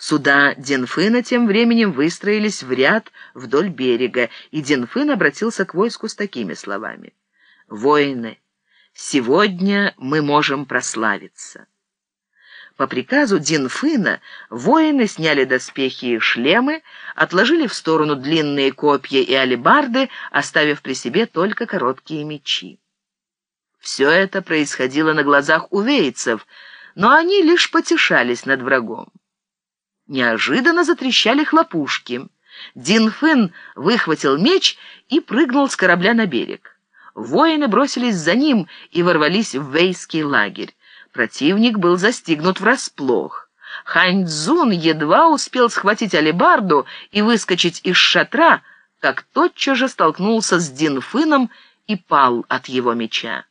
Суда Динфына тем временем выстроились в ряд вдоль берега, и Динфын обратился к войску с такими словами. «Воины, сегодня мы можем прославиться». По приказу Динфына воины сняли доспехи и шлемы, отложили в сторону длинные копья и алебарды, оставив при себе только короткие мечи. Все это происходило на глазах у вейцев, но они лишь потешались над врагом. Неожиданно затрещали хлопушки. Динфын выхватил меч и прыгнул с корабля на берег. Воины бросились за ним и ворвались в вейский лагерь. Противник был застигнут врасплох. Хань Цзун едва успел схватить алебарду и выскочить из шатра, как тотчас же столкнулся с Динфыном и пал от его меча.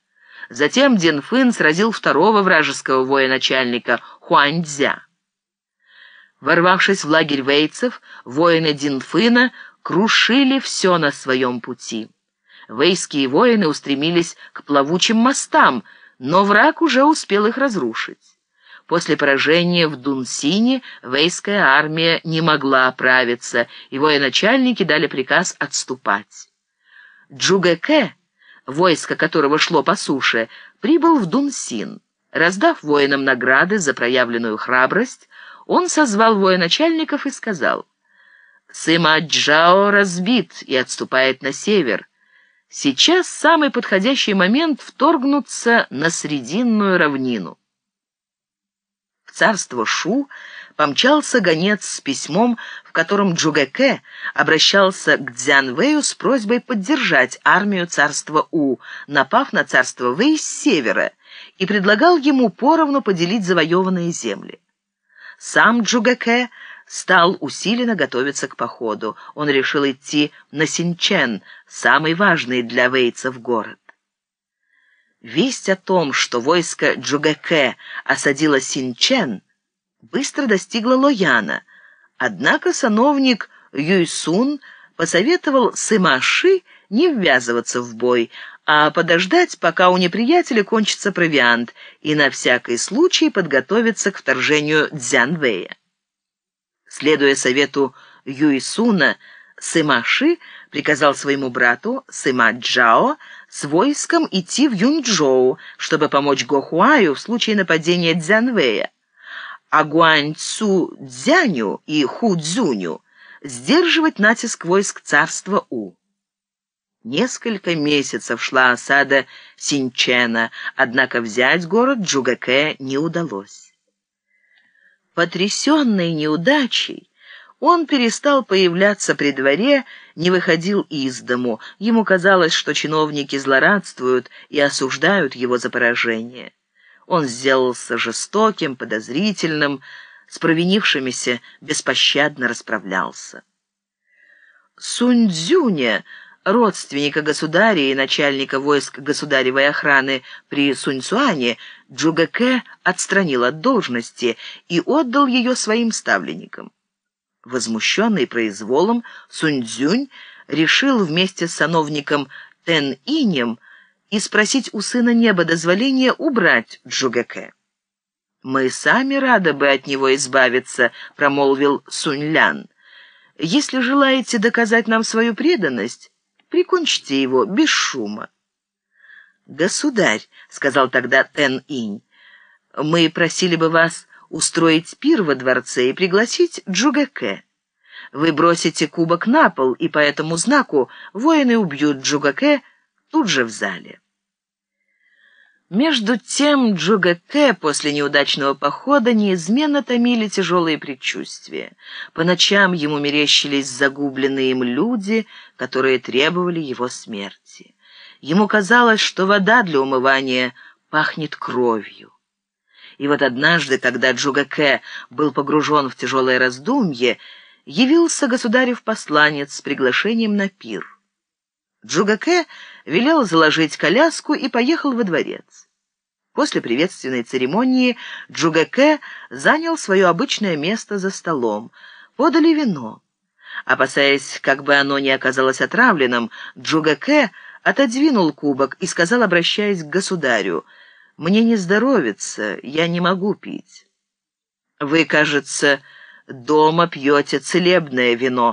Затем Динфын сразил второго вражеского военачальника Хуаньцзя. Ворвавшись в лагерь вейцев, воины Динфына крушили все на своем пути. Вейские воины устремились к плавучим мостам, но враг уже успел их разрушить. После поражения в Дунсине вейская армия не могла оправиться, и военачальники дали приказ отступать. Джугэке, войско которого шло по суше, прибыл в Дунсин. Раздав воинам награды за проявленную храбрость, он созвал военачальников и сказал, «Сыма-Джао разбит и отступает на север. Сейчас самый подходящий момент вторгнуться на Срединную равнину». В царство Шу помчался гонец с письмом, в котором Джугэке обращался к Дзянвэю с просьбой поддержать армию царства У, напав на царство Вэй с севера, и предлагал ему поровну поделить завоеванные земли. Сам Джугаке стал усиленно готовиться к походу. Он решил идти на Синчен, самый важный для вейцев город. Весть о том, что войско Джугаке осадило Синчен, быстро достигла Лояна, однако сановник Юйсун посоветовал Сымаши не ввязываться в бой, а подождать, пока у неприятеля кончится провиант, и на всякий случай подготовиться к вторжению Дзянвэя. Следуя совету Юйсуна, Сымаши приказал своему брату Сыма Джао с войском идти в Юнчжоу, чтобы помочь Гохуаю в случае нападения Дзянвэя, а Гуань Цу Дзяню и Ху Цзуню сдерживать натиск войск царства У. Несколько месяцев шла осада Синчена, однако взять город Джугаке не удалось. Потрясенный неудачей, он перестал появляться при дворе, не выходил из дому. Ему казалось, что чиновники злорадствуют и осуждают его за поражение. Он сделался жестоким, подозрительным, с провинившимися беспощадно расправлялся. Сунь Цзюня родственника государя и начальника войск государевой охраны при Суньцуане, Джугаке отстранил от должности и отдал ее своим ставленникам. Возмущенный произволом, Суньцзюнь решил вместе с сановником Тен-Инем и спросить у сына неба дозволения убрать Джугаке. «Мы сами рады бы от него избавиться», — промолвил Сунь-Лян. «Если желаете доказать нам свою преданность, Прикончите его без шума. «Государь», — сказал тогда Тен-Инь, — «мы просили бы вас устроить пир во дворце и пригласить Джугаке. Вы бросите кубок на пол, и по этому знаку воины убьют Джугаке тут же в зале». Между тем Джугаке после неудачного похода неизменно томили тяжелые предчувствия. По ночам ему мерещились загубленные им люди, которые требовали его смерти. Ему казалось, что вода для умывания пахнет кровью. И вот однажды, когда Джугаке был погружен в тяжелое раздумье, явился государев посланец с приглашением на пир. Джугаке велел заложить коляску и поехал во дворец. После приветственной церемонии Джугаке занял свое обычное место за столом. Подали вино. Опасаясь, как бы оно ни оказалось отравленным, Джугаке отодвинул кубок и сказал, обращаясь к государю, «Мне не здоровится, я не могу пить». «Вы, кажется, дома пьете целебное вино,